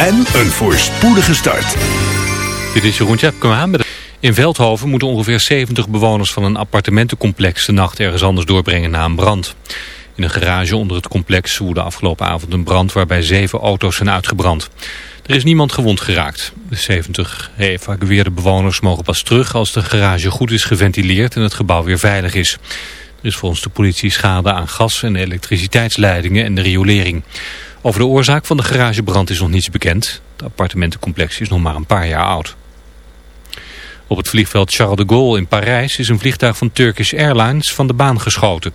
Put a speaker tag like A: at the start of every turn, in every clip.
A: en een voorspoedige start.
B: Dit is Jeroen Tjepkema met... In Veldhoven moeten ongeveer 70 bewoners van een appartementencomplex de nacht ergens anders doorbrengen na een brand. In een garage onder het complex woedde afgelopen avond een brand waarbij zeven auto's zijn uitgebrand. Er is niemand gewond geraakt. De 70 geëvacueerde bewoners mogen pas terug als de garage goed is geventileerd en het gebouw weer veilig is. Er is volgens de politie schade aan gas- en elektriciteitsleidingen en de riolering. Over de oorzaak van de garagebrand is nog niets bekend. Het appartementencomplex is nog maar een paar jaar oud. Op het vliegveld Charles de Gaulle in Parijs is een vliegtuig van Turkish Airlines van de baan geschoten.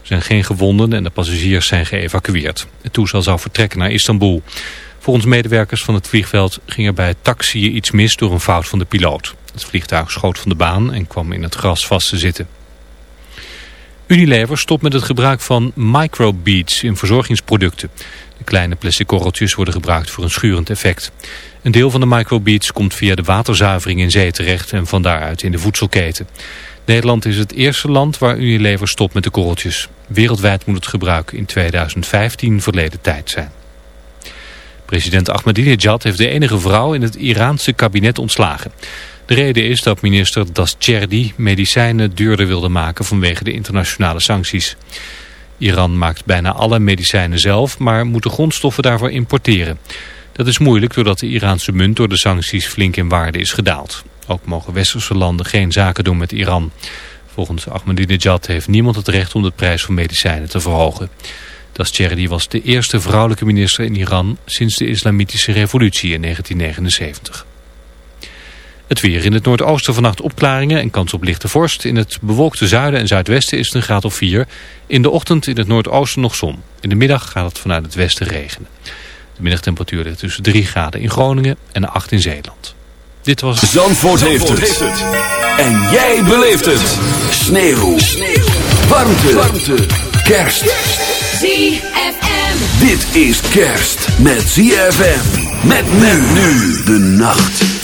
B: Er zijn geen gewonden en de passagiers zijn geëvacueerd. Het toestel zou vertrekken naar Istanbul. Volgens medewerkers van het vliegveld ging er bij het taxiën iets mis door een fout van de piloot. Het vliegtuig schoot van de baan en kwam in het gras vast te zitten. Unilever stopt met het gebruik van microbeads in verzorgingsproducten. De kleine plastic korreltjes worden gebruikt voor een schurend effect. Een deel van de microbeads komt via de waterzuivering in zee terecht en van daaruit in de voedselketen. Nederland is het eerste land waar Unilever stopt met de korreltjes. Wereldwijd moet het gebruik in 2015 verleden tijd zijn. President Ahmadinejad heeft de enige vrouw in het Iraanse kabinet ontslagen. De reden is dat minister Dascherdi medicijnen duurder wilde maken vanwege de internationale sancties. Iran maakt bijna alle medicijnen zelf, maar moet de grondstoffen daarvoor importeren. Dat is moeilijk doordat de Iraanse munt door de sancties flink in waarde is gedaald. Ook mogen westerse landen geen zaken doen met Iran. Volgens Ahmadinejad heeft niemand het recht om de prijs van medicijnen te verhogen. Dascherdi was de eerste vrouwelijke minister in Iran sinds de islamitische revolutie in 1979. Het weer in het noordoosten vannacht opklaringen en kans op lichte vorst. In het bewolkte zuiden en zuidwesten is het een graad of 4. In de ochtend in het noordoosten nog zon. In de middag gaat het vanuit het westen regenen. De middagtemperatuur ligt tussen 3 graden in Groningen en 8 in Zeeland. Dit was...
A: Zandvoort, heeft, het. En jij beleeft het. Sneeuw. Sneeuw. Warmte. Warmte. Kerst.
C: ZFM.
A: Dit is kerst met ZFM. Met men nu de nacht.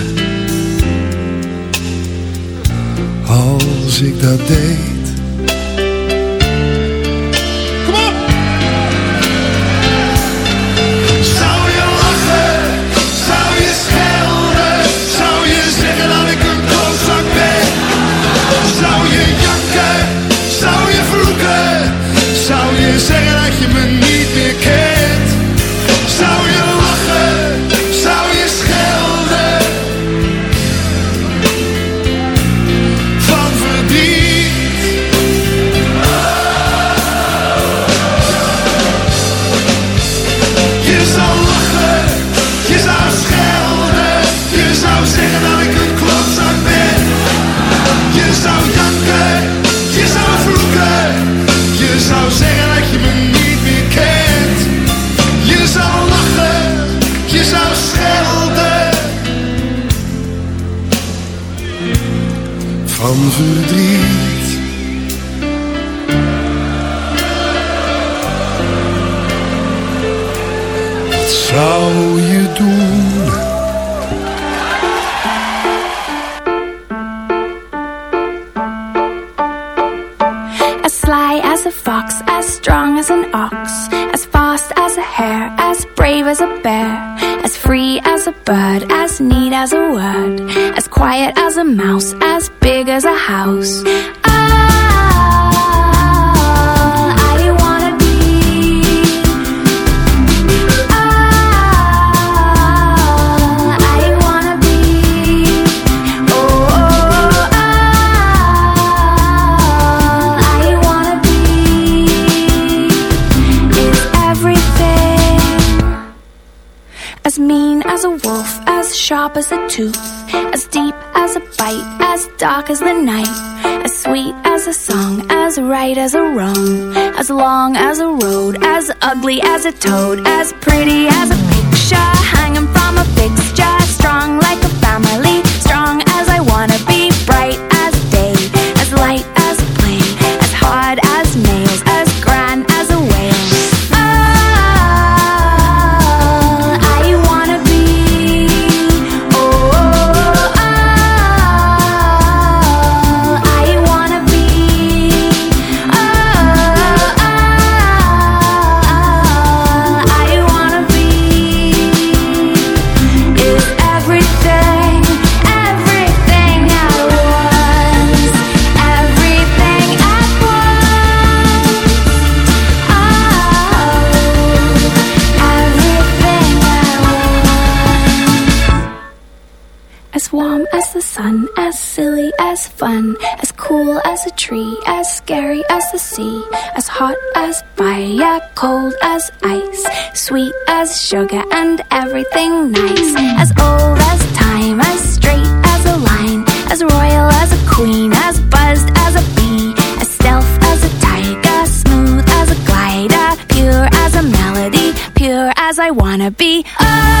D: als ik dat deed? Kom op! Zou je lachen? Zou je schelden? Zou je zeggen dat ik een klootzak ben? Zou je janken? Zou je vloeken? Zou je zeggen dat je me
E: toad, hot as fire, cold as ice, sweet as sugar and everything nice, as old as time, as straight as a line, as royal as a queen, as buzzed as a bee, as stealth as a tiger, smooth as a glider, pure as a melody, pure as I wanna be. Oh,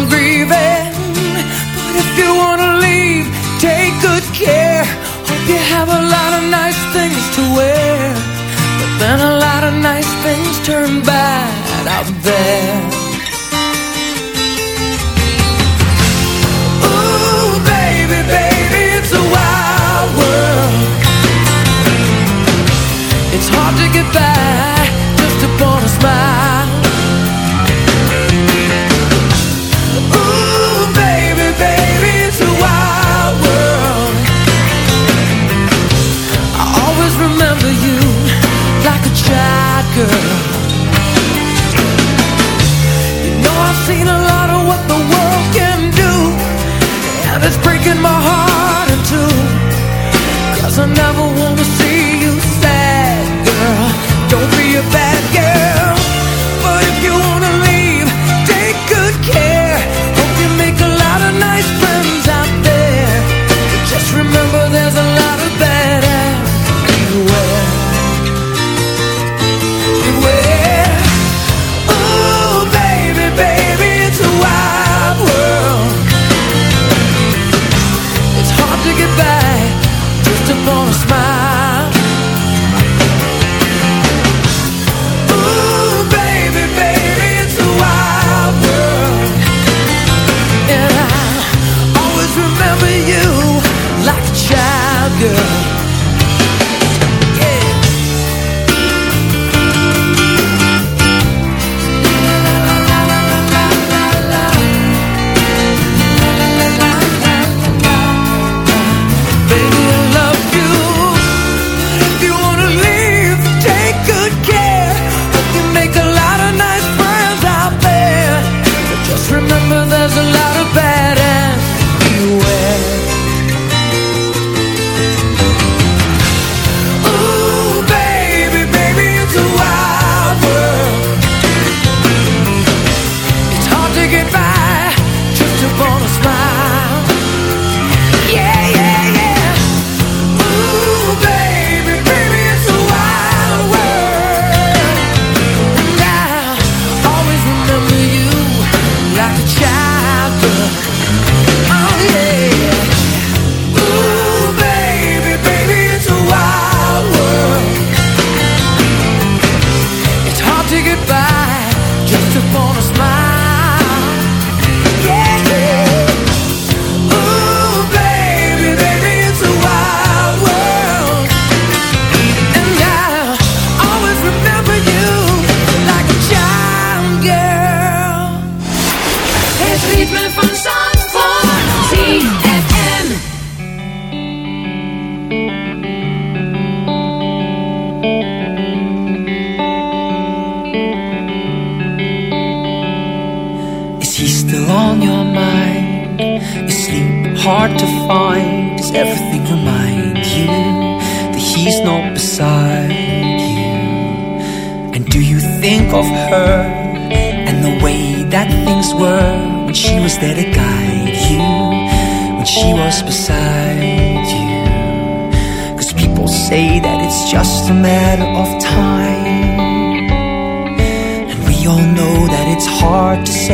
F: I'm grieving. But if you wanna leave, take good care. Hope you have a lot of nice things to wear. But then a lot of nice things turn bad out there. Ooh, baby, baby, it's a wild world. It's hard to get by just upon a smile. a tracker You
C: know I've seen a lot of what the world can do And it's breaking my heart.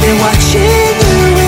C: Been watching you.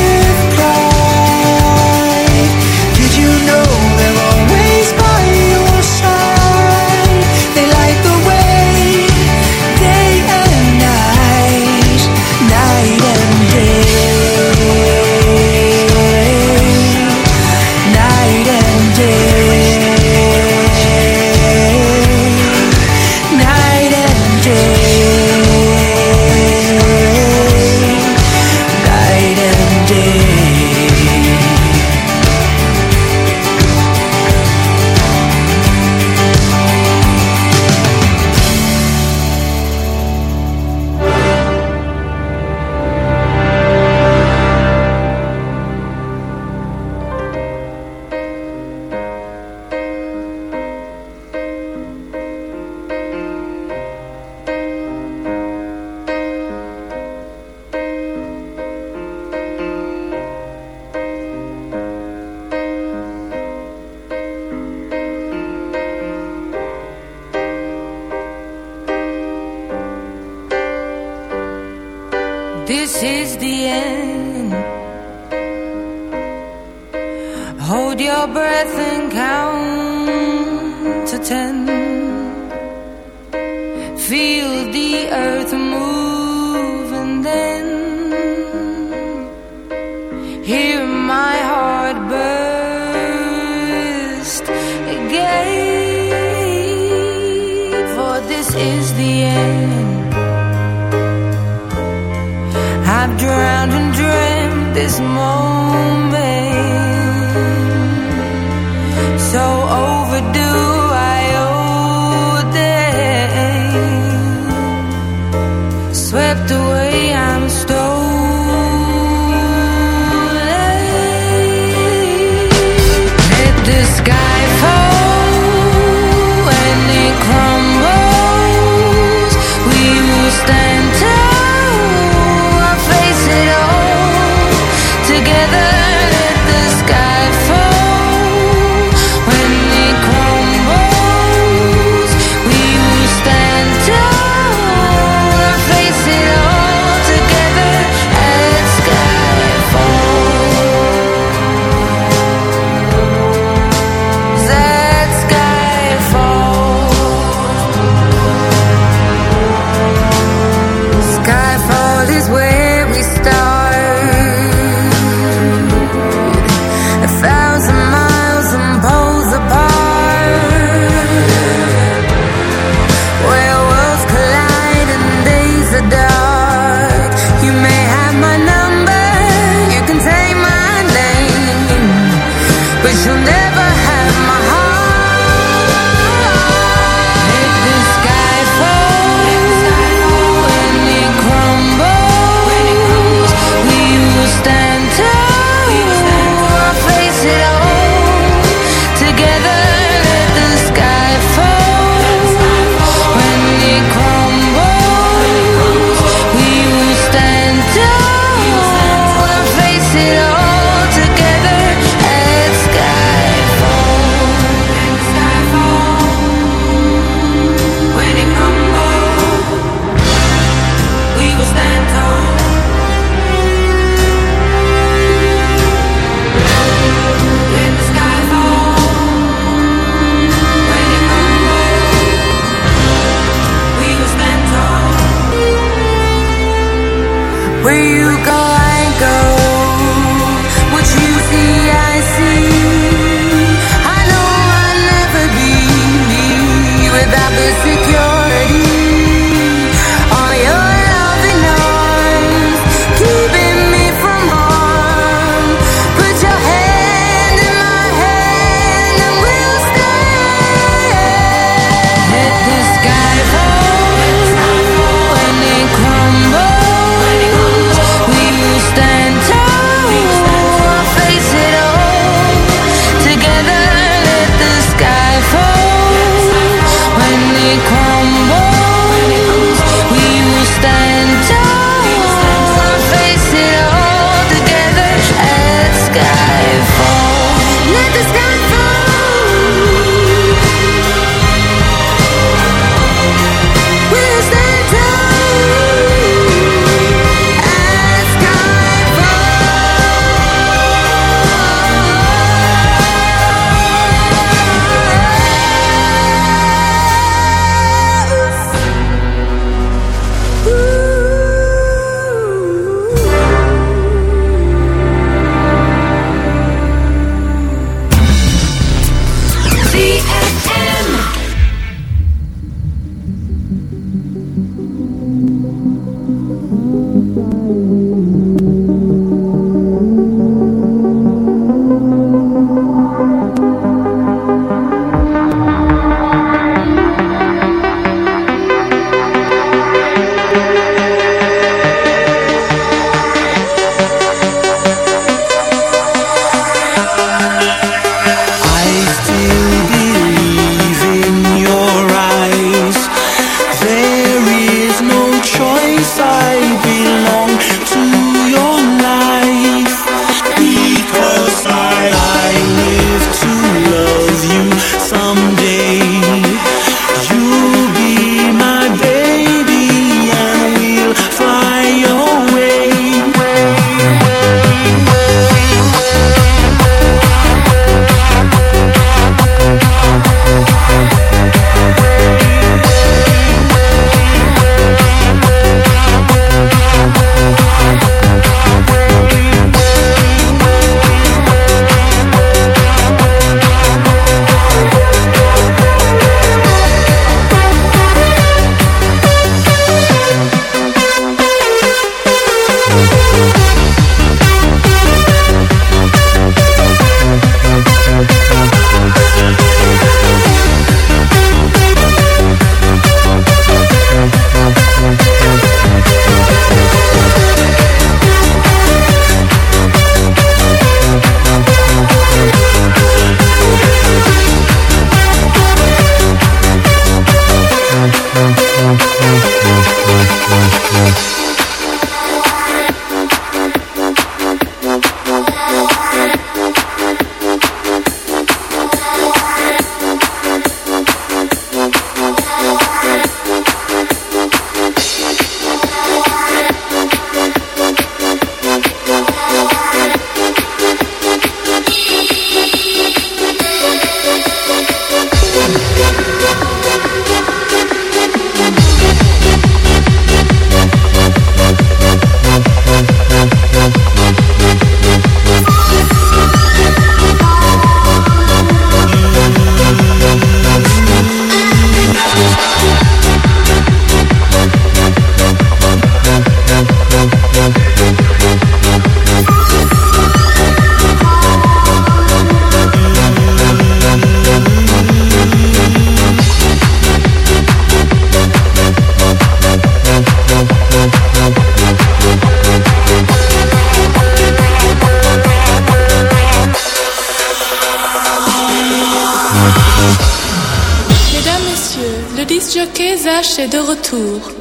G: Retour.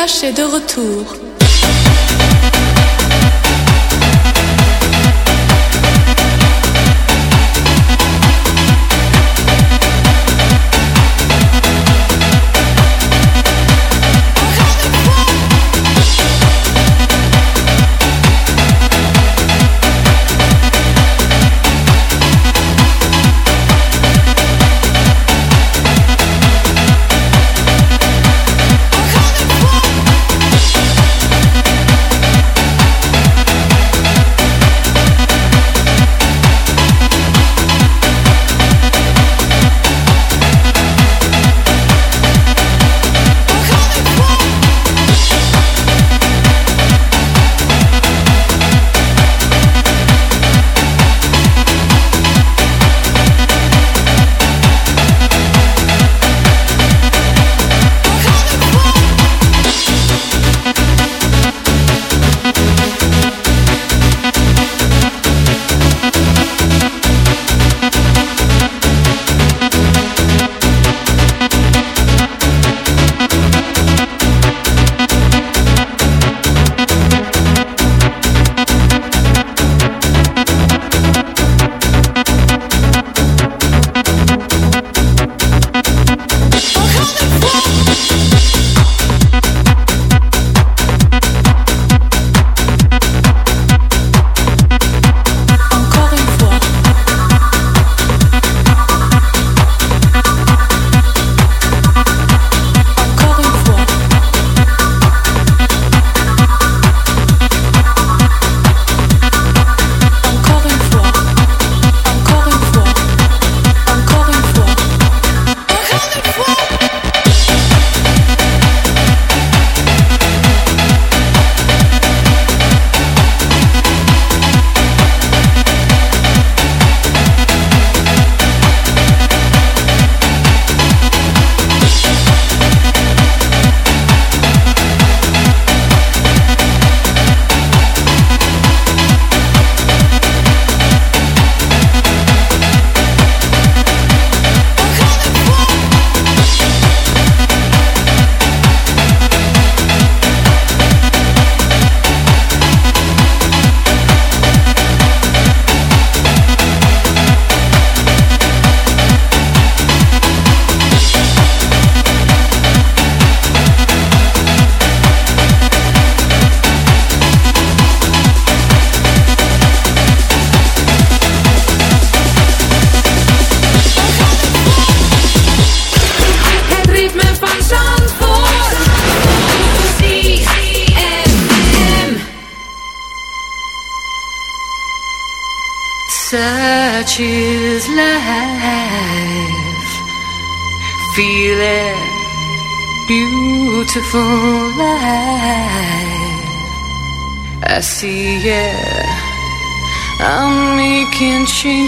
G: Zach est de retour.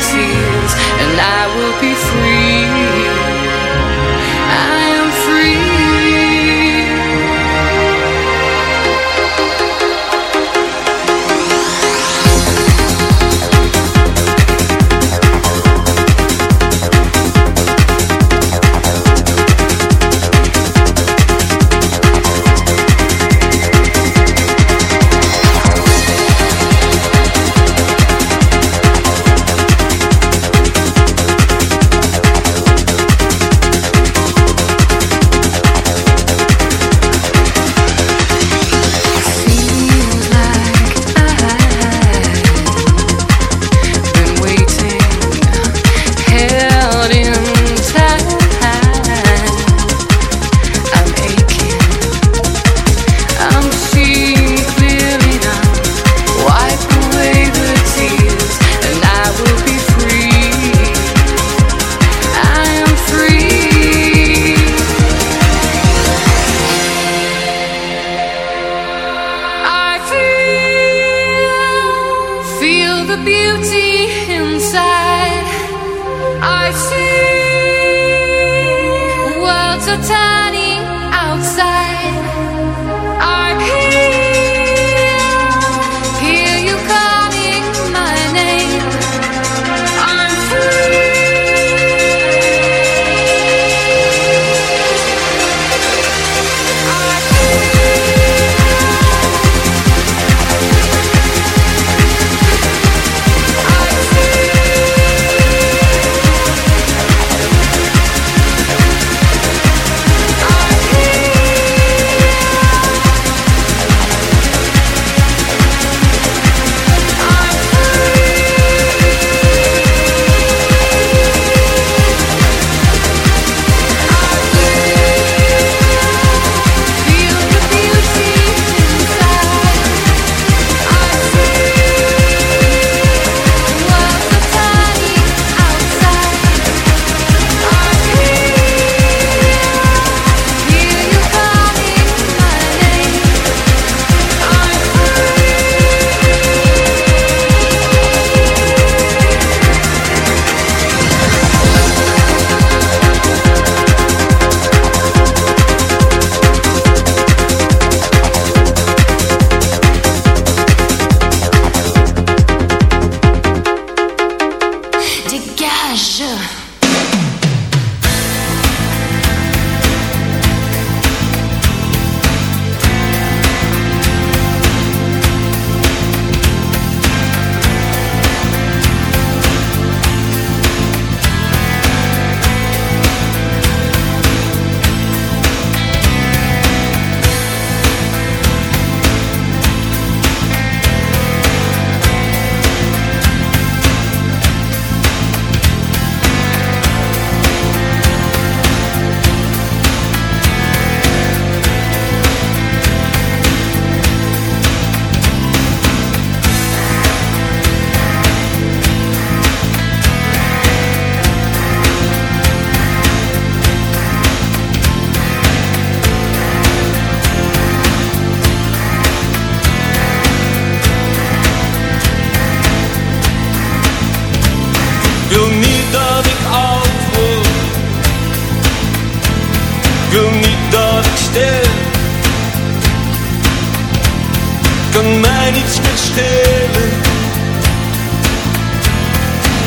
F: tears, and I will be free.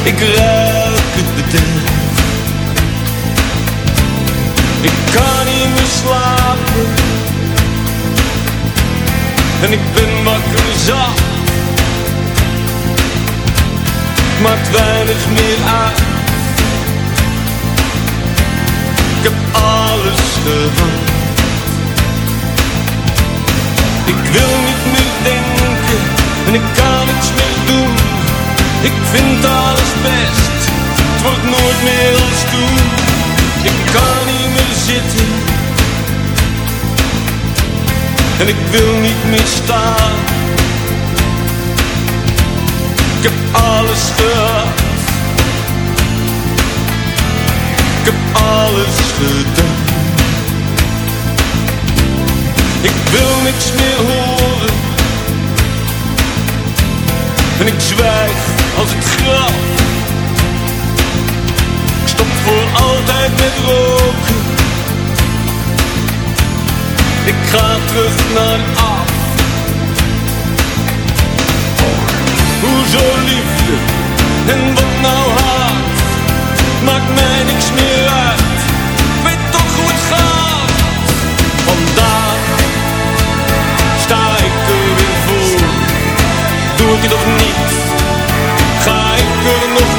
H: Ik ruik het bederf. Ik kan niet meer slapen. En ik ben wakker zat. maakt weinig meer uit. Ik heb alles gehad. Ik wil niet meer denken en ik kan. Ik vind alles best, het wordt nooit meer als toen. Ik kan niet meer zitten en ik wil niet meer staan. Ik heb alles gehad. Ik heb alles gedaan. Ik wil niks meer horen. En ik zwijg als het graf. Ik stop voor altijd met roken. Ik ga terug naar af. Hoezo liefde en wat nou haat Maakt mij niks meer uit Ik weet toch hoe het gaat Vandaag sta ik er weer voor Doe ik het of niet ik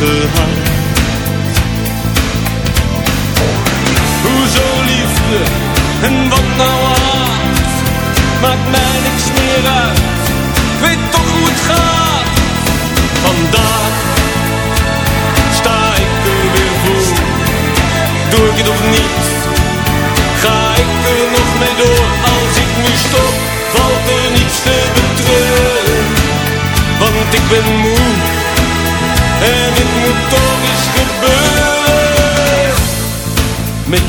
H: 可爱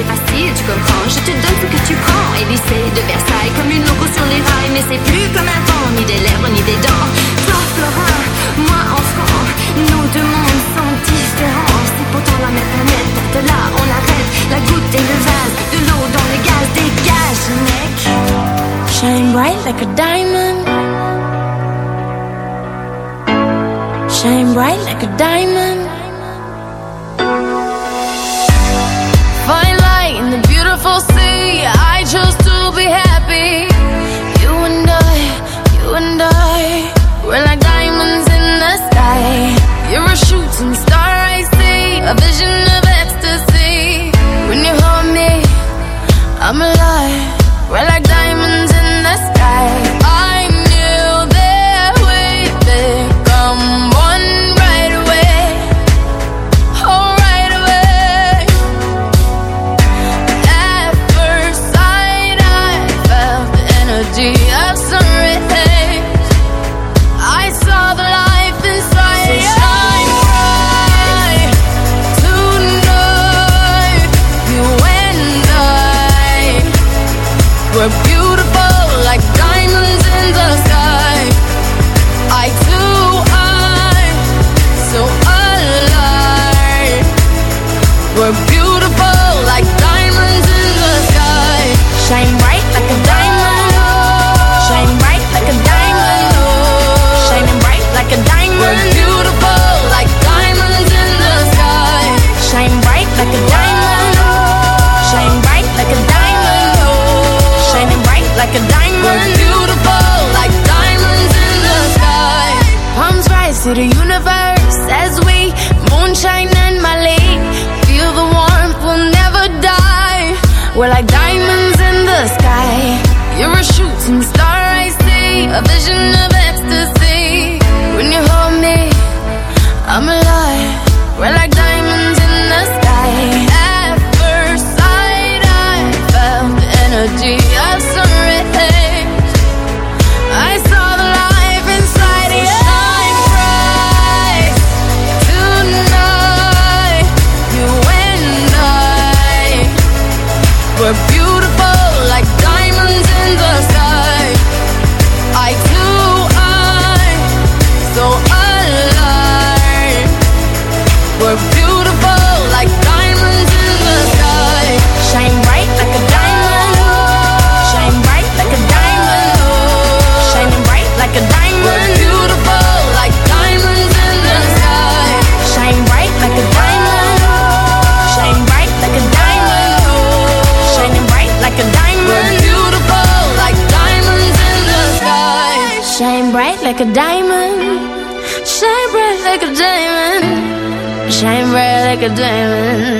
I: C'est facile, tu comprends, je te donne ce que tu prends. Élysée de Versailles, comme une loco sur les rails Mais c'est plus comme avant, ni des lèvres, ni des dents. Toi, Florin, moi, enfant Nos deux mondes sont différents. C'est pourtant la même planète, de là, on arrête. La goutte et le vase, de l'eau dans le gaz Dégage, mec.
J: Shine bright like a diamond. Shine bright like a diamond.
K: lessons to the
J: universe as we moonshine and Mali. Feel the warmth, we'll never die. We're like diamonds in the sky. You're a shooting star, I see. A vision like a diamond.